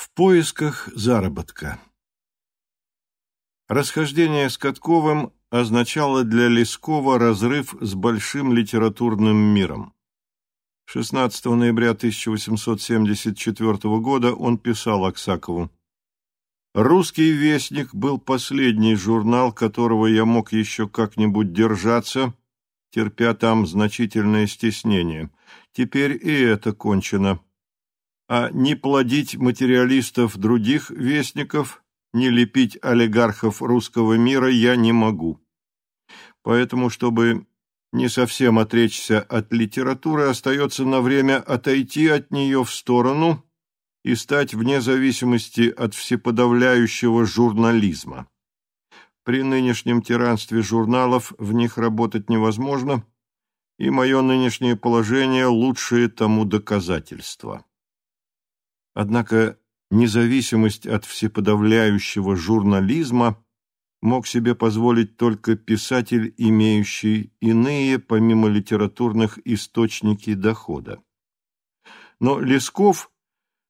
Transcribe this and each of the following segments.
В поисках заработка Расхождение с Катковым означало для Лескова разрыв с большим литературным миром. 16 ноября 1874 года он писал Аксакову «Русский вестник был последний журнал, которого я мог еще как-нибудь держаться, терпя там значительное стеснение. Теперь и это кончено. А не плодить материалистов других вестников, не лепить олигархов русского мира я не могу. Поэтому, чтобы не совсем отречься от литературы, остается на время отойти от нее в сторону и стать вне зависимости от всеподавляющего журнализма. При нынешнем тиранстве журналов в них работать невозможно, и мое нынешнее положение – лучшее тому доказательство. Однако независимость от всеподавляющего журнализма мог себе позволить только писатель, имеющий иные, помимо литературных, источники дохода. Но Лесков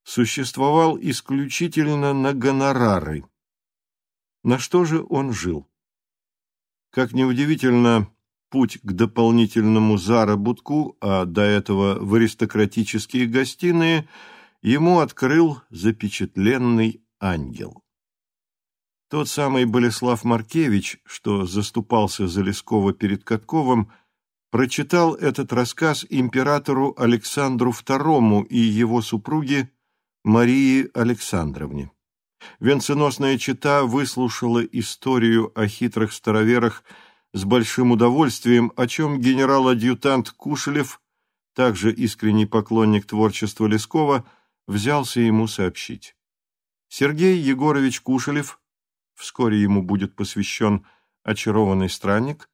существовал исключительно на гонорары. На что же он жил? Как неудивительно, путь к дополнительному заработку, а до этого в аристократические гостиные – ему открыл запечатленный ангел. Тот самый Болеслав Маркевич, что заступался за Лескова перед Катковым, прочитал этот рассказ императору Александру II и его супруге Марии Александровне. Венценосная чита выслушала историю о хитрых староверах с большим удовольствием, о чем генерал-адъютант Кушелев, также искренний поклонник творчества Лескова, взялся ему сообщить. Сергей Егорович Кушелев, вскоре ему будет посвящен «Очарованный странник»,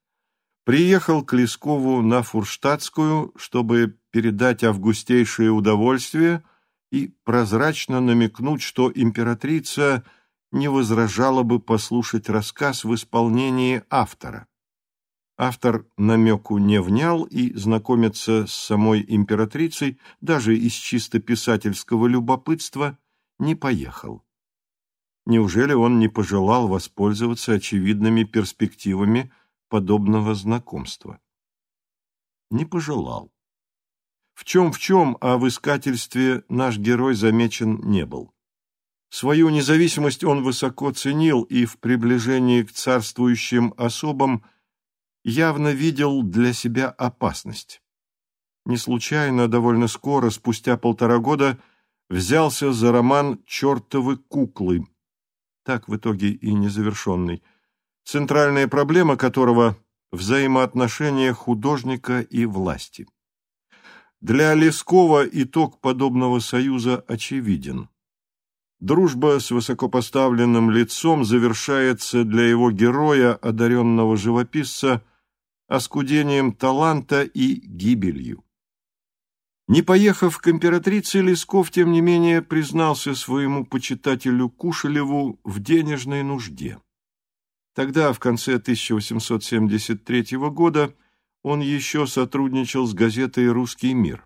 приехал к Лескову на Фурштадтскую, чтобы передать августейшее удовольствие и прозрачно намекнуть, что императрица не возражала бы послушать рассказ в исполнении автора. Автор намеку не внял и знакомиться с самой императрицей даже из чисто писательского любопытства не поехал. Неужели он не пожелал воспользоваться очевидными перспективами подобного знакомства? Не пожелал. В чем-в чем, а в искательстве наш герой замечен не был. Свою независимость он высоко ценил и в приближении к царствующим особам – явно видел для себя опасность. Не случайно, довольно скоро, спустя полтора года, взялся за роман «Чертовы куклы», так в итоге и незавершенный, центральная проблема которого – взаимоотношения художника и власти. Для Лескова итог подобного союза очевиден. Дружба с высокопоставленным лицом завершается для его героя, одаренного живописца – оскудением таланта и гибелью. Не поехав к императрице, Лесков, тем не менее, признался своему почитателю Кушелеву в денежной нужде. Тогда, в конце 1873 года, он еще сотрудничал с газетой «Русский мир».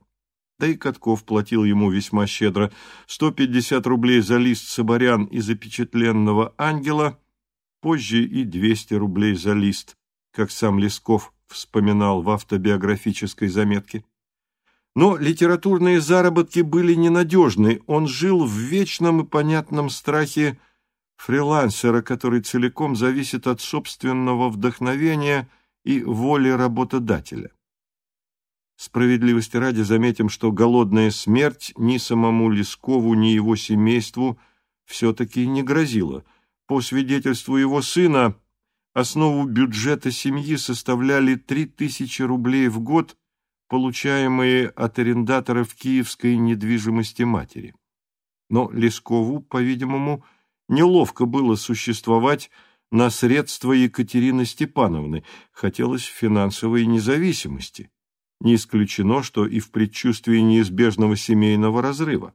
Да и Катков платил ему весьма щедро – 150 рублей за лист «Соборян» и запечатленного ангела, позже и 200 рублей за лист как сам Лесков вспоминал в автобиографической заметке. Но литературные заработки были ненадежны, он жил в вечном и понятном страхе фрилансера, который целиком зависит от собственного вдохновения и воли работодателя. Справедливости ради заметим, что голодная смерть ни самому Лескову, ни его семейству все-таки не грозила. По свидетельству его сына, Основу бюджета семьи составляли 3000 рублей в год, получаемые от арендаторов киевской недвижимости матери. Но Лескову, по-видимому, неловко было существовать на средства Екатерины Степановны, хотелось финансовой независимости. Не исключено, что и в предчувствии неизбежного семейного разрыва.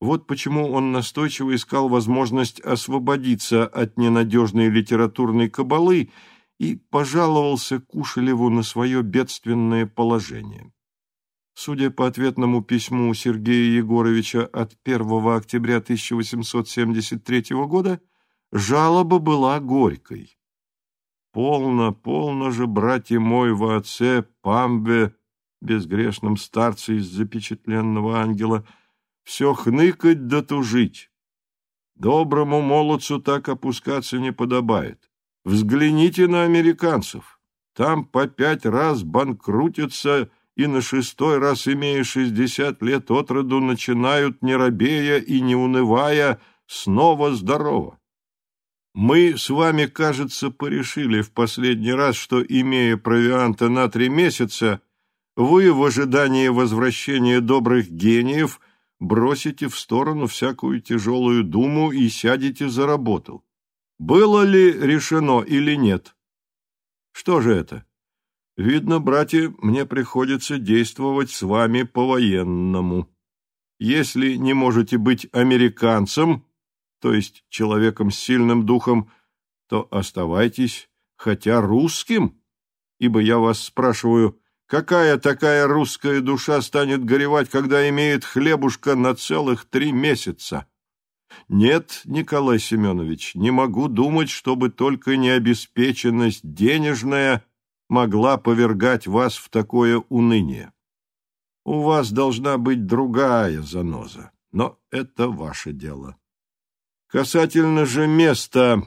Вот почему он настойчиво искал возможность освободиться от ненадежной литературной кабалы и пожаловался Кушелеву на свое бедственное положение. Судя по ответному письму Сергея Егоровича от 1 октября 1873 года, жалоба была горькой. «Полно, полно же, братья мой, во отце, памбе, безгрешном старце из запечатленного ангела, все хныкать да тужить. Доброму молодцу так опускаться не подобает. Взгляните на американцев. Там по пять раз банкрутятся и на шестой раз, имея шестьдесят лет от роду, начинают, не робея и не унывая, снова здорово. Мы с вами, кажется, порешили в последний раз, что, имея провианта на три месяца, вы в ожидании возвращения добрых гениев бросите в сторону всякую тяжелую думу и сядете за работу. Было ли решено или нет? Что же это? Видно, братья, мне приходится действовать с вами по-военному. Если не можете быть американцем, то есть человеком с сильным духом, то оставайтесь хотя русским, ибо я вас спрашиваю, какая такая русская душа станет горевать, когда имеет хлебушка на целых три месяца? Нет, Николай Семенович, не могу думать, чтобы только необеспеченность денежная – могла повергать вас в такое уныние. У вас должна быть другая заноза, но это ваше дело. Касательно же места,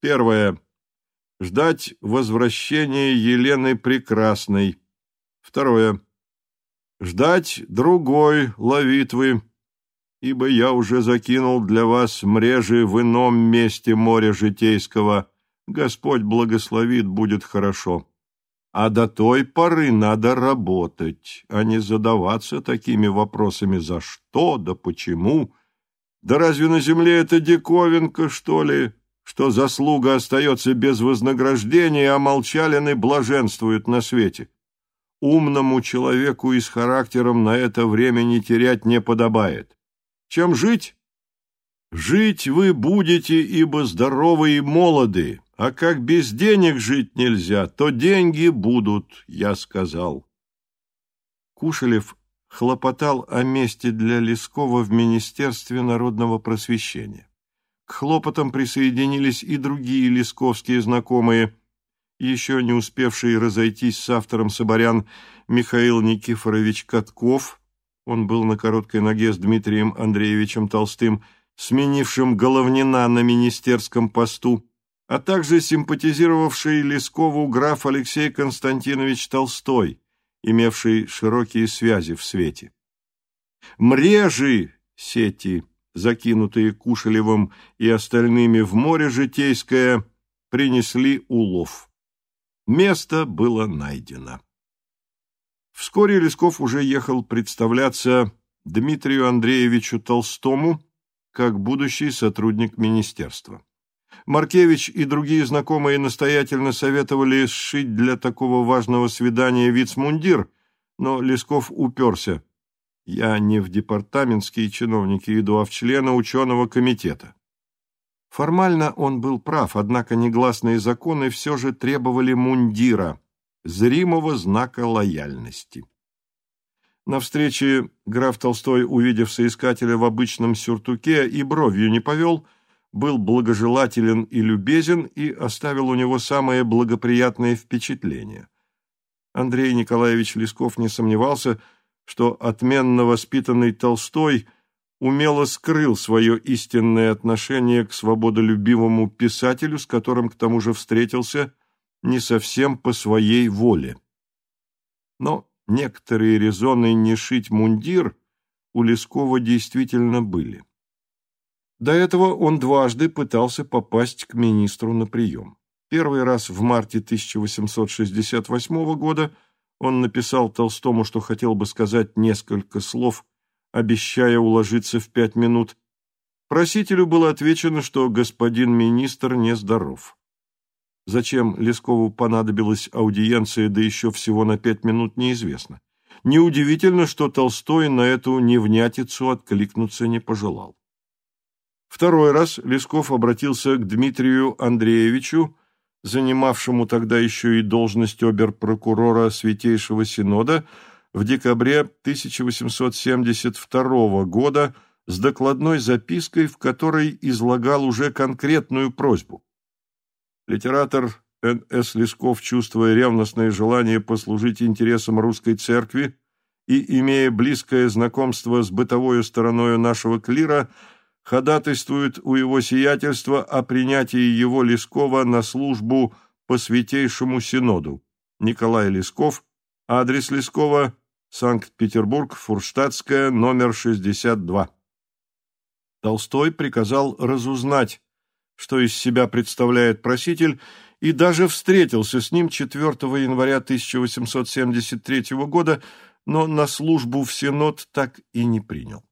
первое – ждать возвращения Елены Прекрасной. Второе – ждать другой ловитвы, ибо я уже закинул для вас мрежи в ином месте моря житейского. Господь благословит, будет хорошо. А до той поры надо работать, а не задаваться такими вопросами «за что?», «да почему?». Да разве на земле это диковинка, что ли, что заслуга остается без вознаграждения, а молчалины блаженствуют на свете? Умному человеку и с характером на это время не терять не подобает. Чем жить? Жить вы будете, ибо здоровы и молоды, а как без денег жить нельзя, то деньги будут, я сказал. Кушелев хлопотал о месте для Лескова в Министерстве народного просвещения. К хлопотам присоединились и другие лесковские знакомые, еще не успевшие разойтись с автором Соборян Михаил Никифорович Катков, он был на короткой ноге с Дмитрием Андреевичем Толстым, сменившим Головнина на министерском посту, а также симпатизировавший Лескову граф Алексей Константинович Толстой, имевший широкие связи в свете. Мрежи сети, закинутые Кушелевым и остальными в море житейское, принесли улов. Место было найдено. Вскоре Лесков уже ехал представляться Дмитрию Андреевичу Толстому как будущий сотрудник министерства. Маркевич и другие знакомые настоятельно советовали сшить для такого важного свидания вицмундир, но Лесков уперся. «Я не в департаментские чиновники иду, а в члена ученого комитета». Формально он был прав, однако негласные законы все же требовали мундира, зримого знака лояльности. На встрече граф Толстой, увидев соискателя в обычном сюртуке, и бровью не повел – был благожелателен и любезен и оставил у него самое благоприятное впечатление. Андрей Николаевич Лесков не сомневался, что отменно воспитанный Толстой умело скрыл свое истинное отношение к свободолюбивому писателю, с которым к тому же встретился не совсем по своей воле. Но некоторые резоны не шить мундир у Лескова действительно были. До этого он дважды пытался попасть к министру на прием. Первый раз в марте 1868 года он написал Толстому, что хотел бы сказать несколько слов, обещая уложиться в пять минут. Просителю было отвечено, что господин министр нездоров. Зачем Лескову понадобилась аудиенция, да еще всего на пять минут, неизвестно. Неудивительно, что Толстой на эту невнятицу откликнуться не пожелал. Второй раз Лесков обратился к Дмитрию Андреевичу, занимавшему тогда еще и должность обер-прокурора Святейшего Синода, в декабре 1872 года с докладной запиской, в которой излагал уже конкретную просьбу. Литератор Н.С. Лесков, чувствуя ревностное желание послужить интересам русской церкви и имея близкое знакомство с бытовой стороной нашего клира, ходатайствует у его сиятельства о принятии его Лескова на службу по Святейшему Синоду. Николай Лесков, адрес Лескова, Санкт-Петербург, Фурштадтская, номер 62. Толстой приказал разузнать, что из себя представляет проситель, и даже встретился с ним 4 января 1873 года, но на службу в Сенат так и не принял.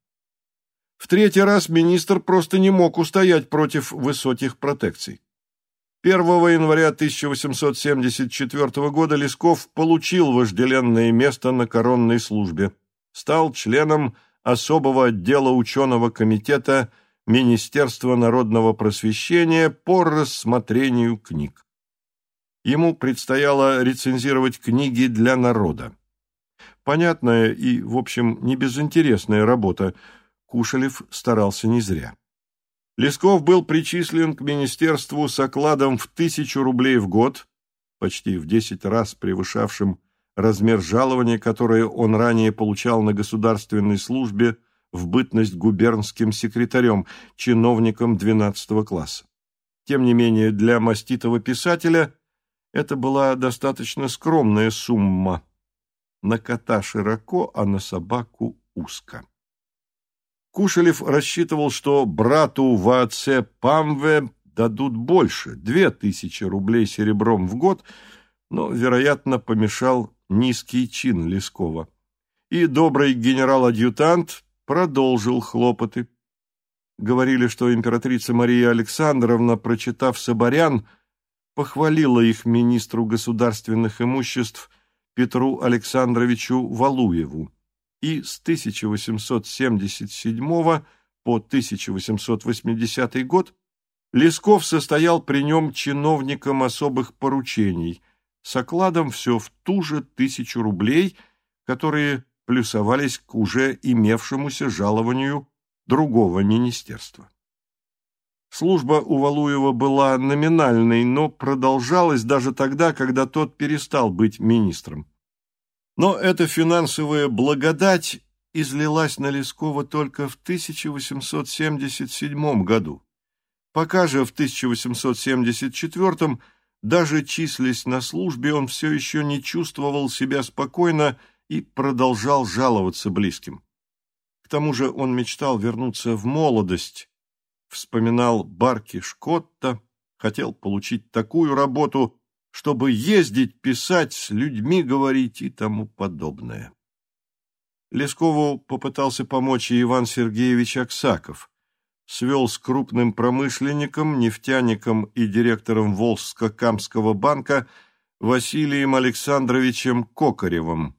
В третий раз министр просто не мог устоять против высоких протекций. 1 января 1874 года Лесков получил вожделенное место на коронной службе, стал членом особого отдела ученого комитета Министерства народного просвещения по рассмотрению книг. Ему предстояло рецензировать книги для народа. Понятная и, в общем, не безинтересная работа, Кушелев старался не зря. Лесков был причислен к министерству с окладом в тысячу рублей в год, почти в десять раз превышавшим размер жалования, которое он ранее получал на государственной службе в бытность губернским секретарем, чиновником 12 класса. Тем не менее, для маститого писателя это была достаточно скромная сумма. На кота широко, а на собаку узко. Кушелев рассчитывал, что брату в отце Памве дадут больше, две тысячи рублей серебром в год, но, вероятно, помешал низкий чин Лескова. И добрый генерал-адъютант продолжил хлопоты. Говорили, что императрица Мария Александровна, прочитав Соборян, похвалила их министру государственных имуществ Петру Александровичу Валуеву и с 1877 по 1880 год Лесков состоял при нем чиновником особых поручений с окладом все в ту же тысячу рублей, которые плюсовались к уже имевшемуся жалованию другого министерства. Служба у Валуева была номинальной, но продолжалась даже тогда, когда тот перестал быть министром. Но эта финансовая благодать излилась на Лескова только в 1877 году. Пока же в 1874 даже числясь на службе, он все еще не чувствовал себя спокойно и продолжал жаловаться близким. К тому же он мечтал вернуться в молодость, вспоминал Барки Шкотта, хотел получить такую работу, чтобы ездить, писать, с людьми говорить и тому подобное. Лескову попытался помочь и Иван Сергеевич Аксаков. Свел с крупным промышленником, нефтяником и директором Волжско-Камского банка Василием Александровичем Кокаревым.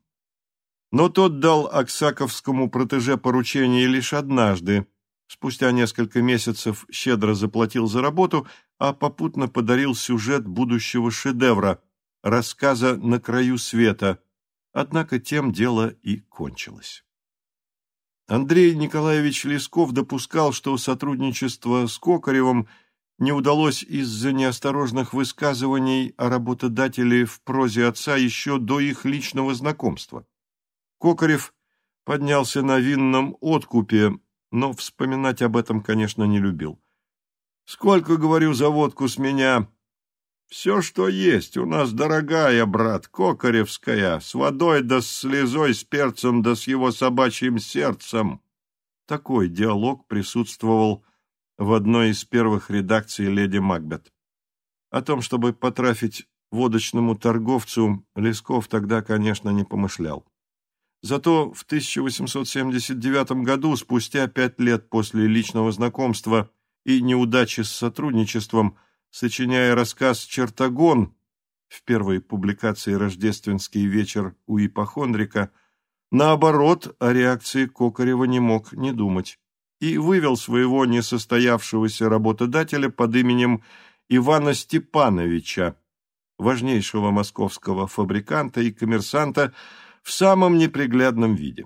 Но тот дал Аксаковскому протеже поручение лишь однажды. Спустя несколько месяцев щедро заплатил за работу, а попутно подарил сюжет будущего шедевра, рассказа «На краю света», однако тем дело и кончилось. Андрей Николаевич Лесков допускал, что сотрудничество с Кокаревым не удалось из-за неосторожных высказываний о работодателе в прозе отца еще до их личного знакомства. Кокарев поднялся на винном откупе, но вспоминать об этом, конечно, не любил. Сколько, говорю, за водку с меня? Все, что есть, у нас дорогая, брат, кокаревская, с водой да с слезой, с перцем да с его собачьим сердцем. Такой диалог присутствовал в одной из первых редакций «Леди Макбет». О том, чтобы потрафить водочному торговцу, Лесков тогда, конечно, не помышлял. Зато в 1879 году, спустя пять лет после личного знакомства, и неудачи с сотрудничеством, сочиняя рассказ «Чертогон» в первой публикации «Рождественский вечер» у ипохондрика, наоборот, о реакции Кокарева не мог не думать и вывел своего несостоявшегося работодателя под именем Ивана Степановича, важнейшего московского фабриканта и коммерсанта, в самом неприглядном виде.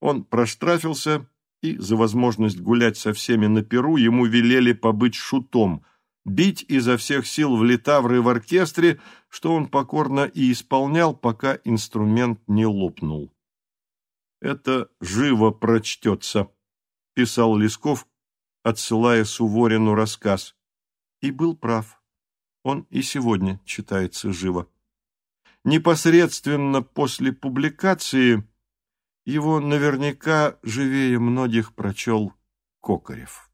Он проштрафился, и за возможность гулять со всеми на перу ему велели побыть шутом, бить изо всех сил в литавры в оркестре, что он покорно и исполнял, пока инструмент не лопнул. «Это живо прочтется», — писал Лесков, отсылая Суворину рассказ. И был прав. Он и сегодня читается живо. Непосредственно после публикации его наверняка живее многих прочел Кокарев.